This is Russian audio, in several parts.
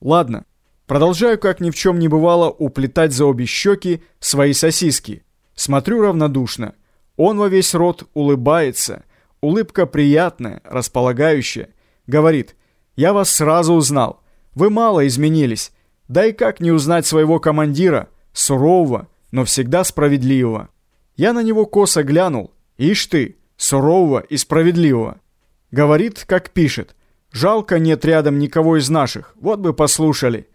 Ладно. Продолжаю, как ни в чем не бывало, уплетать за обе щеки свои сосиски. Смотрю равнодушно. Он во весь рот улыбается. Улыбка приятная, располагающая. Говорит, я вас сразу узнал. Вы мало изменились. Да и как не узнать своего командира, сурового, но всегда справедливого. Я на него косо глянул. Ишь ты, сурового и справедливого. Говорит, как пишет. Жалко нет рядом никого из наших, вот бы послушали.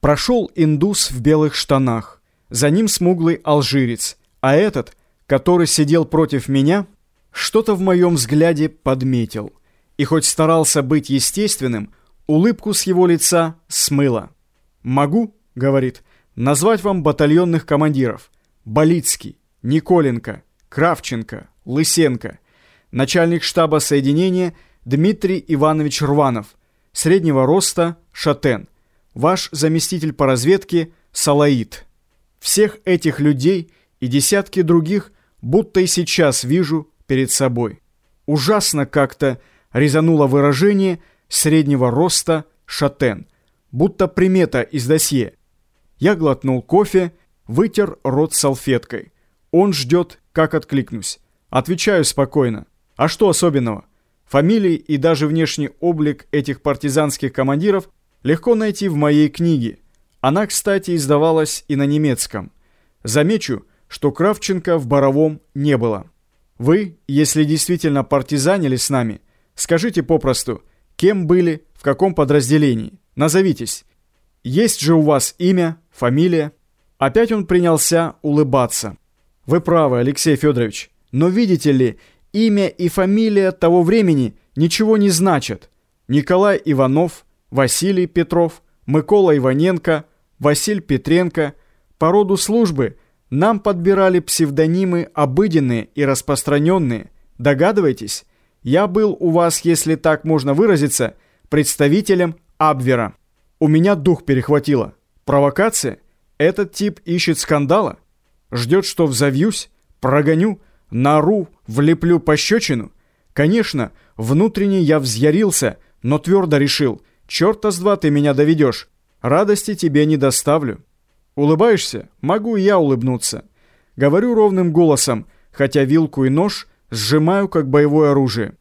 Прошел индус в белых штанах. За ним смуглый алжирец. А этот, который сидел против меня, что-то в моем взгляде подметил. И хоть старался быть естественным, улыбку с его лица смыло. «Могу», — говорит, — «назвать вам батальонных командиров. Болицкий, Николенко, Кравченко, Лысенко. Начальник штаба соединения — Дмитрий Иванович Рванов, среднего роста, шатен. Ваш заместитель по разведке Салаид. Всех этих людей и десятки других будто и сейчас вижу перед собой. Ужасно как-то резануло выражение среднего роста шатен, будто примета из досье. Я глотнул кофе, вытер рот салфеткой. Он ждет, как откликнусь. Отвечаю спокойно. А что особенного? Фамилии и даже внешний облик этих партизанских командиров легко найти в моей книге. Она, кстати, издавалась и на немецком. Замечу, что Кравченко в Боровом не было. Вы, если действительно партизанили с нами, скажите попросту, кем были, в каком подразделении. Назовитесь. Есть же у вас имя, фамилия? Опять он принялся улыбаться. Вы правы, Алексей Федорович. Но видите ли, Имя и фамилия того времени ничего не значат. Николай Иванов, Василий Петров, Микола Иваненко, Василь Петренко. По роду службы нам подбирали псевдонимы обыденные и распространенные. Догадываетесь? Я был у вас, если так можно выразиться, представителем Абвера. У меня дух перехватило. Провокация? Этот тип ищет скандала? Ждет, что взовьюсь, прогоню, Нару, влеплю пощечину? Конечно, внутренне я взъярился, но твердо решил, черта с два ты меня доведешь, радости тебе не доставлю. Улыбаешься? Могу и я улыбнуться. Говорю ровным голосом, хотя вилку и нож сжимаю как боевое оружие.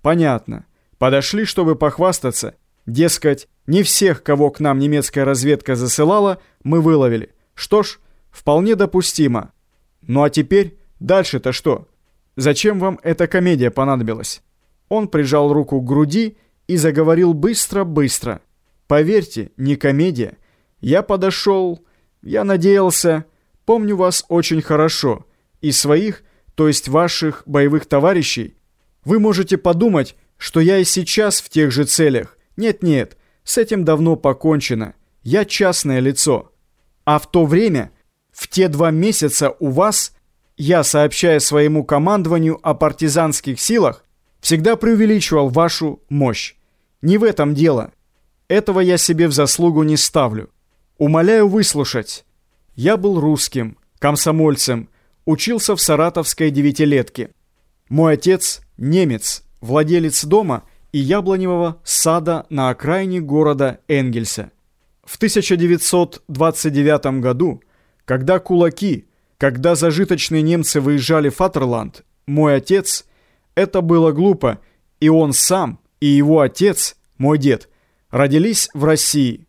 Понятно. Подошли, чтобы похвастаться. Дескать, не всех, кого к нам немецкая разведка засылала, мы выловили. Что ж, вполне допустимо. Ну а теперь Дальше-то что? Зачем вам эта комедия понадобилась? Он прижал руку к груди и заговорил быстро-быстро. Поверьте, не комедия. Я подошел, я надеялся, помню вас очень хорошо. И своих, то есть ваших боевых товарищей. Вы можете подумать, что я и сейчас в тех же целях. Нет-нет, с этим давно покончено. Я частное лицо. А в то время, в те два месяца у вас я, сообщая своему командованию о партизанских силах, всегда преувеличивал вашу мощь. Не в этом дело. Этого я себе в заслугу не ставлю. Умоляю выслушать. Я был русским, комсомольцем, учился в саратовской девятилетке. Мой отец – немец, владелец дома и яблоневого сада на окраине города Энгельса. В 1929 году, когда кулаки – когда зажиточные немцы выезжали в Фатерланд, мой отец, это было глупо, и он сам, и его отец, мой дед, родились в России.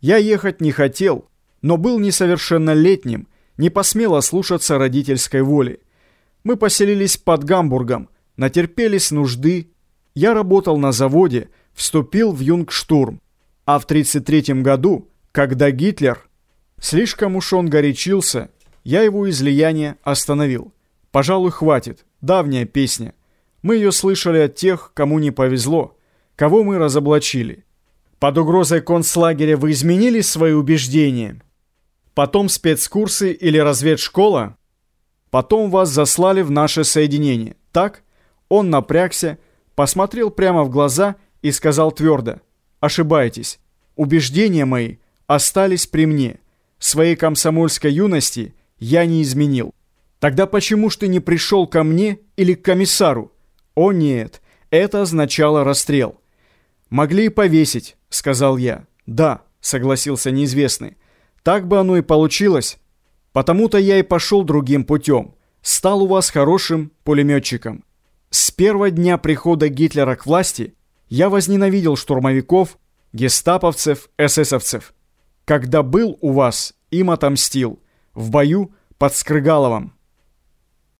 Я ехать не хотел, но был несовершеннолетним, не посмел ослушаться родительской воли. Мы поселились под Гамбургом, натерпелись нужды. Я работал на заводе, вступил в Юнгштурм. А в 1933 году, когда Гитлер... Слишком уж он горячился, я его излияние остановил. Пожалуй, хватит. Давняя песня. Мы ее слышали от тех, кому не повезло, кого мы разоблачили. Под угрозой концлагеря вы изменили свои убеждения? Потом спецкурсы или разведшкола? Потом вас заслали в наше соединение. Так? Он напрягся, посмотрел прямо в глаза и сказал твердо. Ошибаетесь. Убеждения мои остались при мне. Своей комсомольской юности – я не изменил. Тогда почему ж ты не пришел ко мне или к комиссару? О нет, это означало расстрел. Могли и повесить, сказал я. Да, согласился неизвестный. Так бы оно и получилось. Потому-то я и пошел другим путем. Стал у вас хорошим пулеметчиком. С первого дня прихода Гитлера к власти я возненавидел штурмовиков, гестаповцев, эсэсовцев. Когда был у вас, им отомстил. В бою под Скрыгаловым.